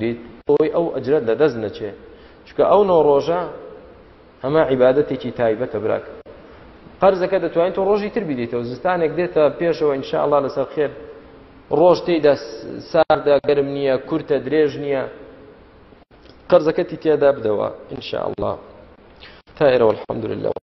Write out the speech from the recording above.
بیت بۆی ئەو ئەجرەت لە دەست نەچێ چونکە ئەو نۆ ڕۆژە ئەمە عیبادەتێکی تایبەتە براکە قەرزەکە دەتوانین تۆ ڕۆژی تر بیدەیتەوە زستانێک دێتە پێشەوە انشاءله لەسەر خێر ڕۆژ تێدا ساردە گەرم نییە کورتە درێژ نییە قەرزەکەتی تێدا بدەوە انشاءله تا ئێرە الحمد لله